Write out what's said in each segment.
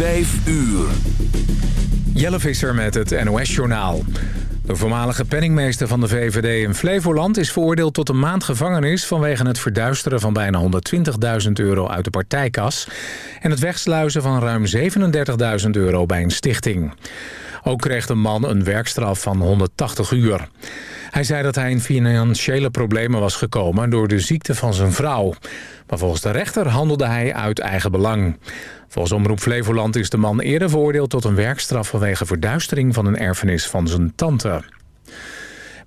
Vijf uur. Jelle Visser met het NOS-journaal. De voormalige penningmeester van de VVD in Flevoland... is veroordeeld tot een maand gevangenis... vanwege het verduisteren van bijna 120.000 euro uit de partijkas... en het wegsluizen van ruim 37.000 euro bij een stichting. Ook kreeg de man een werkstraf van 180 uur. Hij zei dat hij in financiële problemen was gekomen... door de ziekte van zijn vrouw. Maar volgens de rechter handelde hij uit eigen belang. Volgens Omroep Flevoland is de man eerder veroordeeld tot een werkstraf... vanwege verduistering van een erfenis van zijn tante.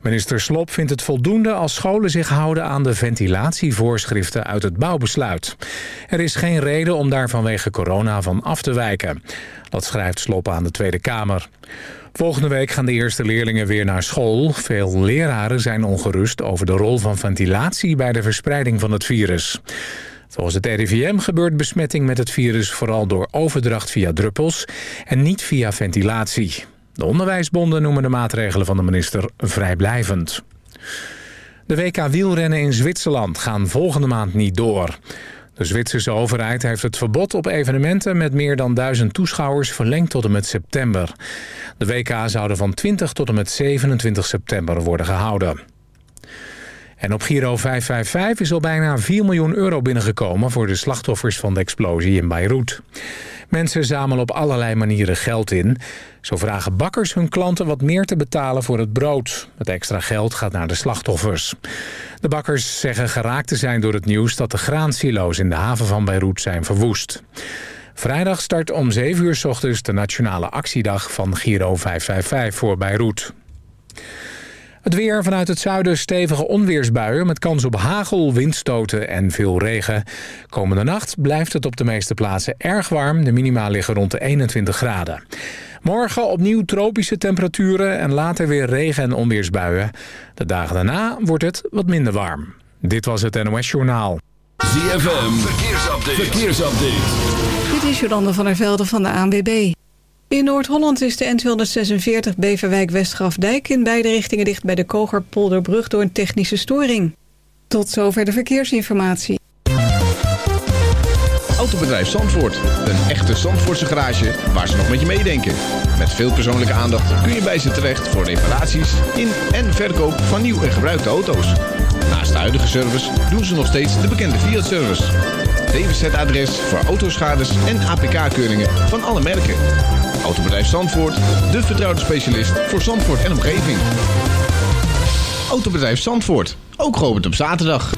Minister Slop vindt het voldoende als scholen zich houden aan de ventilatievoorschriften uit het bouwbesluit. Er is geen reden om daar vanwege corona van af te wijken. Dat schrijft Slop aan de Tweede Kamer. Volgende week gaan de eerste leerlingen weer naar school. Veel leraren zijn ongerust over de rol van ventilatie bij de verspreiding van het virus. Volgens het RIVM gebeurt besmetting met het virus vooral door overdracht via druppels en niet via ventilatie. De onderwijsbonden noemen de maatregelen van de minister vrijblijvend. De WK wielrennen in Zwitserland gaan volgende maand niet door. De Zwitserse overheid heeft het verbod op evenementen met meer dan duizend toeschouwers verlengd tot en met september. De WK zouden van 20 tot en met 27 september worden gehouden. En op Giro 555 is al bijna 4 miljoen euro binnengekomen... voor de slachtoffers van de explosie in Beirut. Mensen zamelen op allerlei manieren geld in. Zo vragen bakkers hun klanten wat meer te betalen voor het brood. Het extra geld gaat naar de slachtoffers. De bakkers zeggen geraakt te zijn door het nieuws... dat de graansilo's in de haven van Beirut zijn verwoest. Vrijdag start om 7 uur s ochtends de nationale actiedag van Giro 555 voor Beirut. Het weer vanuit het zuiden stevige onweersbuien met kans op hagel, windstoten en veel regen. Komende nacht blijft het op de meeste plaatsen erg warm. De minima liggen rond de 21 graden. Morgen opnieuw tropische temperaturen en later weer regen- en onweersbuien. De dagen daarna wordt het wat minder warm. Dit was het NOS Journaal. ZFM, verkeersupdate. verkeersupdate. Dit is Jolande van der Velde van de ANWB. In Noord-Holland is de N246 Beverwijk-Westgrafdijk... in beide richtingen dicht bij de Kogerpolderbrug door een technische storing. Tot zover de verkeersinformatie. Autobedrijf Zandvoort. Een echte Zandvoortse garage waar ze nog met je meedenken. Met veel persoonlijke aandacht kun je bij ze terecht... voor reparaties in en verkoop van nieuw en gebruikte auto's. Naast de huidige service doen ze nog steeds de bekende Fiat-service. DWZ-adres voor autoschades en APK-keuringen van alle merken. Autobedrijf Zandvoort, de vertrouwde specialist voor Zandvoort en omgeving. Autobedrijf Zandvoort, ook geopend op zaterdag.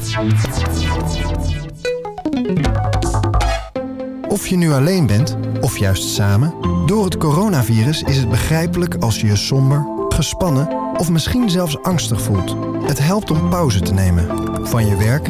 Of je nu alleen bent, of juist samen... door het coronavirus is het begrijpelijk als je je somber, gespannen... of misschien zelfs angstig voelt. Het helpt om pauze te nemen. Van je werk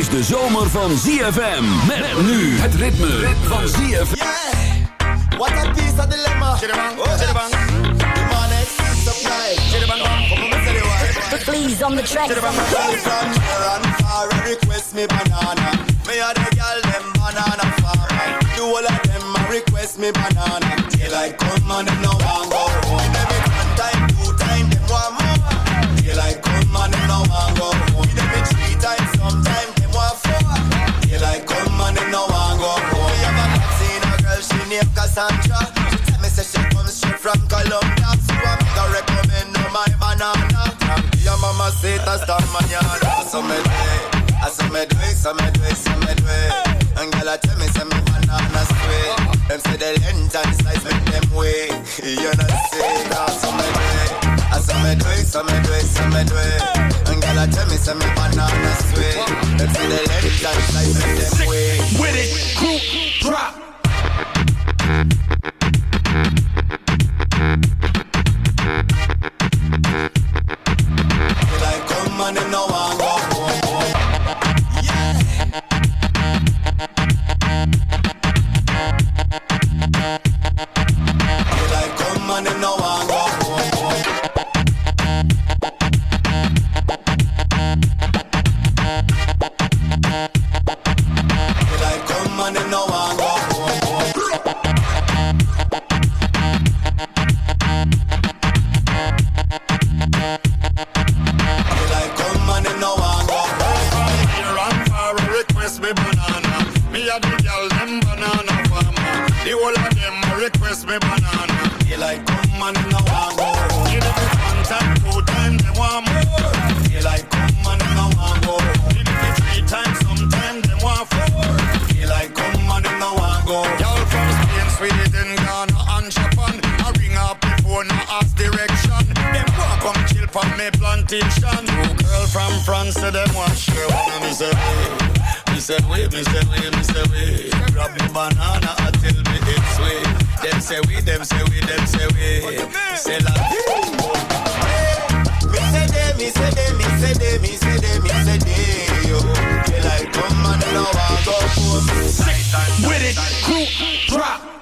Dit is de zomer van ZFM. Met nu het ritme van ZFM. What a piece of dilemma. Oh, chidabang. The money, supply. On, the word. Please on the track. From and far and request me banana. Me a the girl them banana farmer. Do all of them request me banana. Till I come and them no want go home. Cassandra. She tell me say she comes straight from Colombia. So recommend her my banana. Your mama say that's the manana. So me do it, I so me do it, so me do it, so me do it. And girl I tell me say me banana sweet. Them say the length and size make them way. You know say that so me do it. I so me do it, so me do it, so me do it. And girl I tell me say me banana sweet. Them say the length and size make them way. With it, group drop. I come and them temptation. New girl from France, so them want share one of me say we, me say we, me say we, me say we. Grab me banana until me hit sweet. Them say we, them say we, them say we. Say like. Me say they, me say they, me say they, me say they, me say they, yo. They like come and now I go home. With it, crew, drop.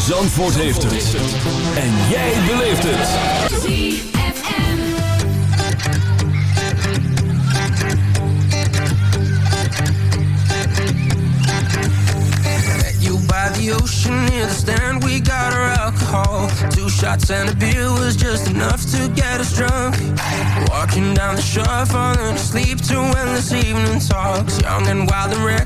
Zandvoort heeft het. En jij beleeft het. You by the ocean near the stand, we got our alcohol. Two shots and a beer was just enough to get us drunk. Walking down the shore, falling asleep to endless evening talks. Young and wild and reckless,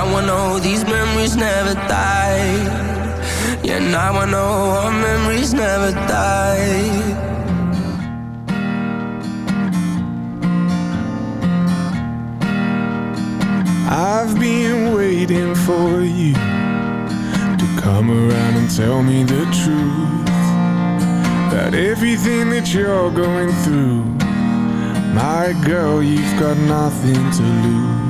Now I know these memories never die. Yeah, now I know our memories never die. I've been waiting for you to come around and tell me the truth about everything that you're going through. My girl, you've got nothing to lose.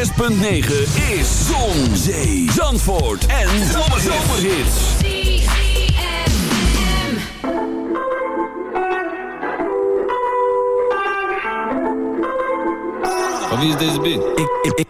6.9 is Zon, Zee, Zandvoort en Zomerhits. Wie is deze beat? Ik, ik, ik.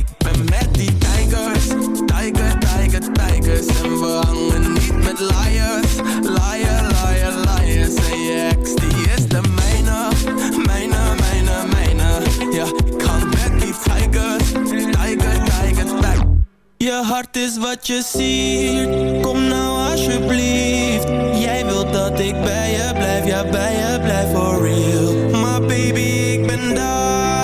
wat je ziet. Kom nou alsjeblieft. Jij wilt dat ik bij je blijf. Ja bij je blijf for real. Maar baby ik ben daar.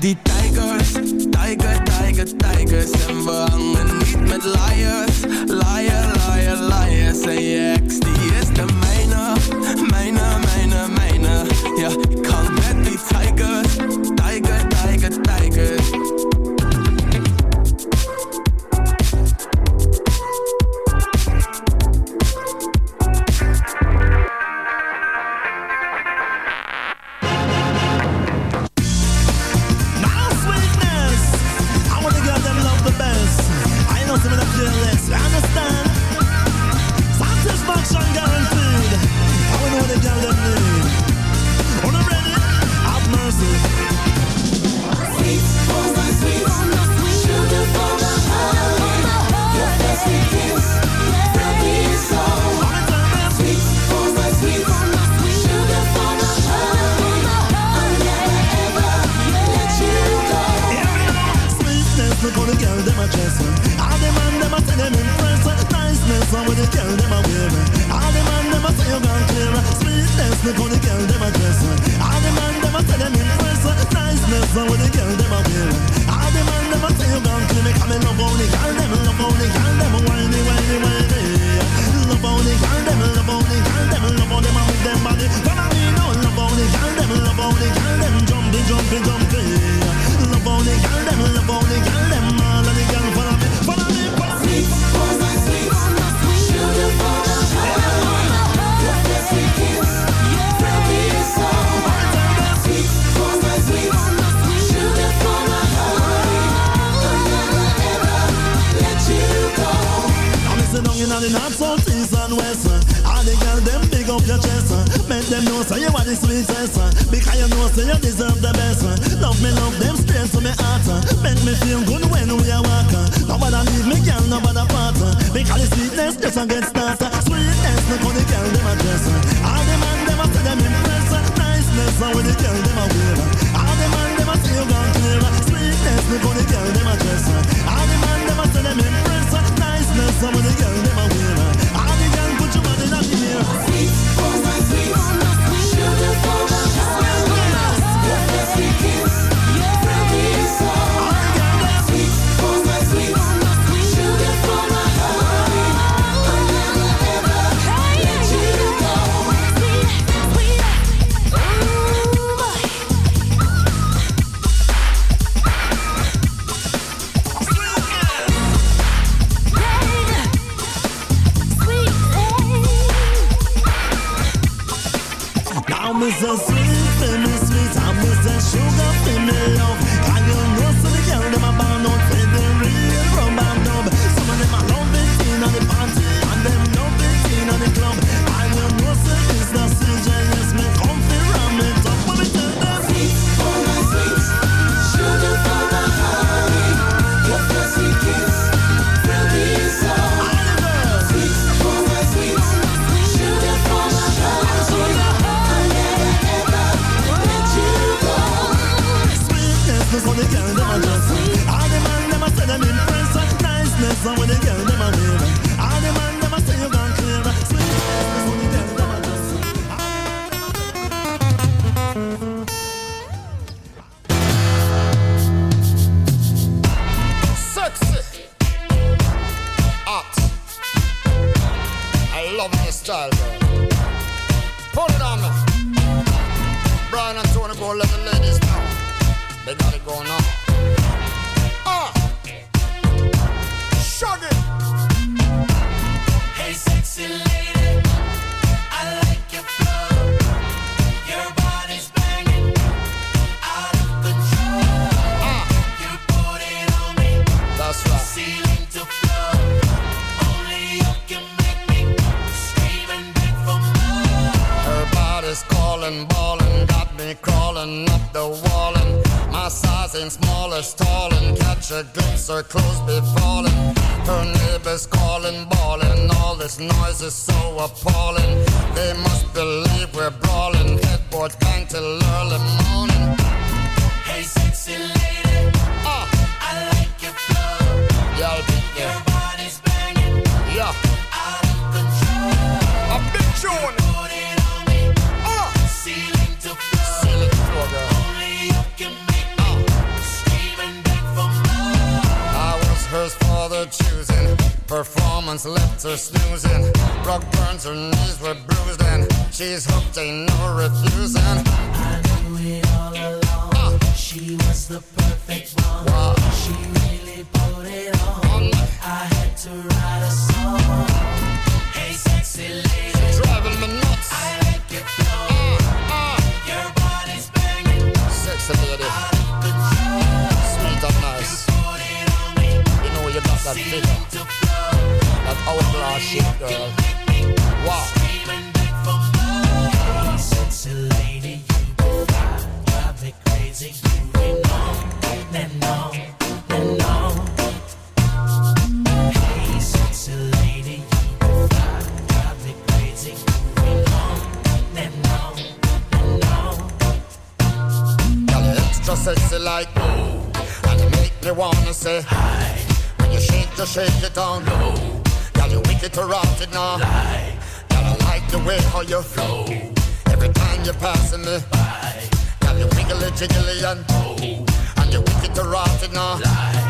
dit the sweetest one. Because you know say you deserve the best Love me, love them straight to my heart uh. Make me feel good when we are walking. Nobody leave me, girl, nobody part uh. Because the sweetness just a get started. Sweetness, no for the girl, them a dress uh. All the man, them a say them impressed Niceness, no with the girl, them a wear. All the man, them a say you gone clear Sweetness, no for the girl, them a dress All the man, them a say them impressed Niceness, no with the girl, them a wear. All the girl, put your body down here. Sweet, oh my sweet. the kind of on. No. Got you wicked corrupted now. Lie. Gotta like the way how you flow. Every time you're passing me by. Got you wiggly jiggly and oh. And you wicked corrupted now. Lie.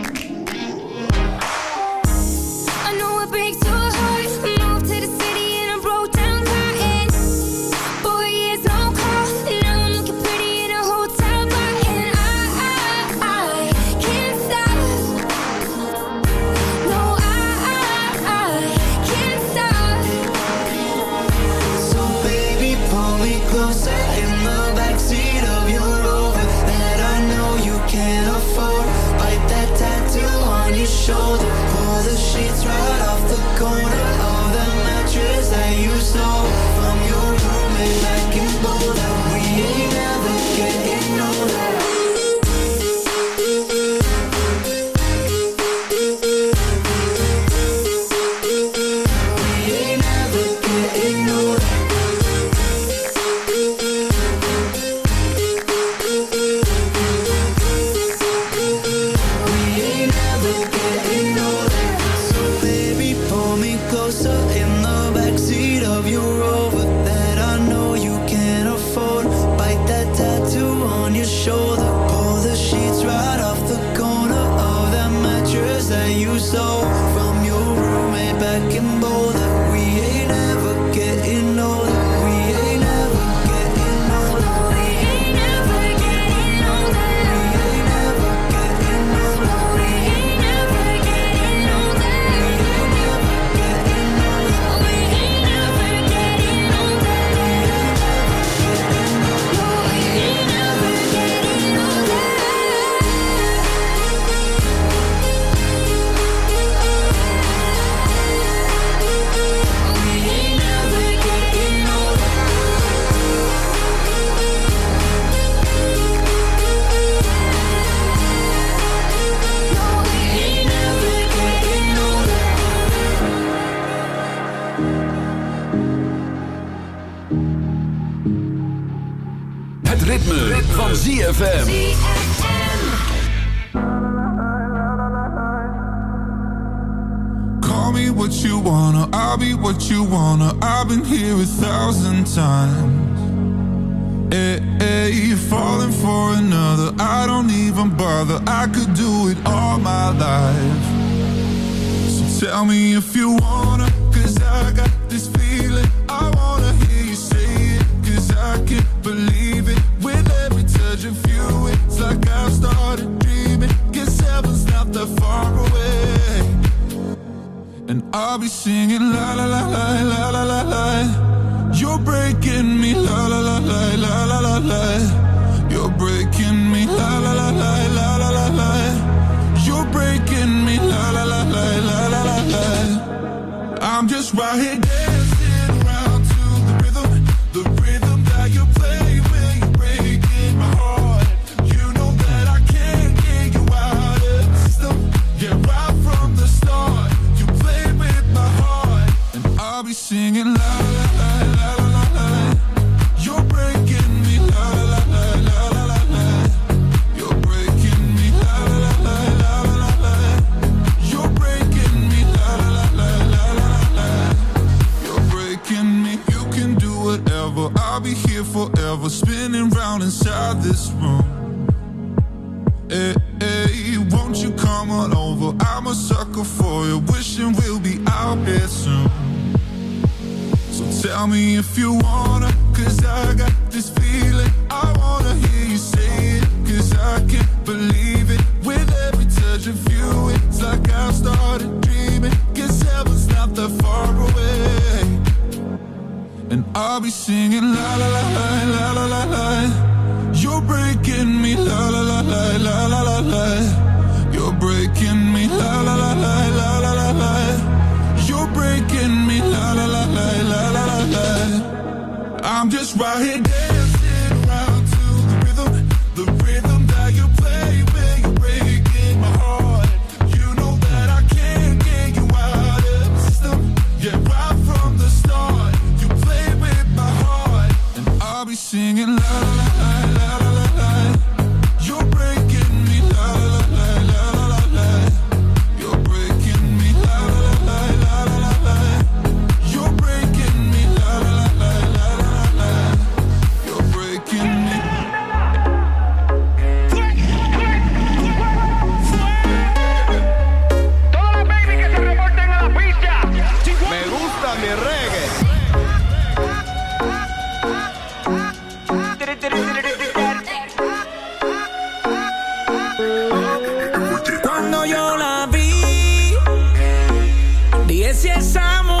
If you si es amor.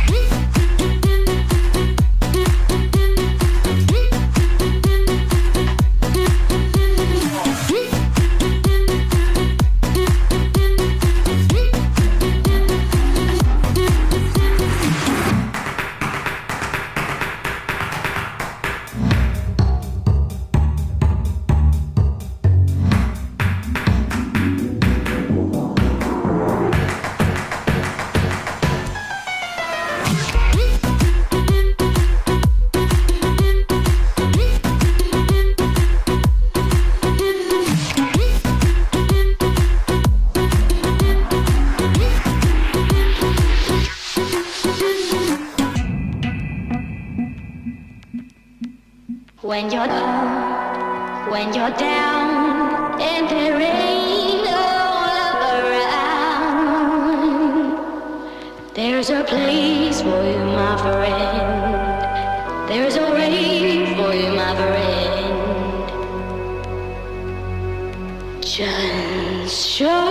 There's a place for you, my friend. There's a way for you, my friend. Just show.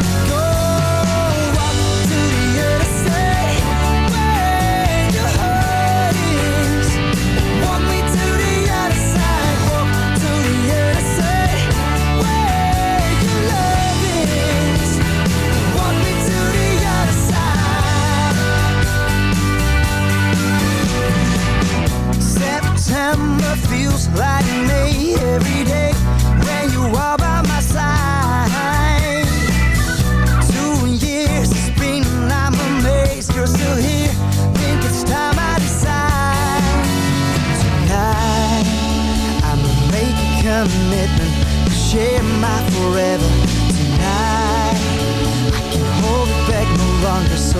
summer feels like May every day when you are by my side. Two years it's been, I'm amazed you're still here. Think it's time I decide. Tonight, I'ma make a commitment to share my forever. Tonight, I can't hold it back no longer, so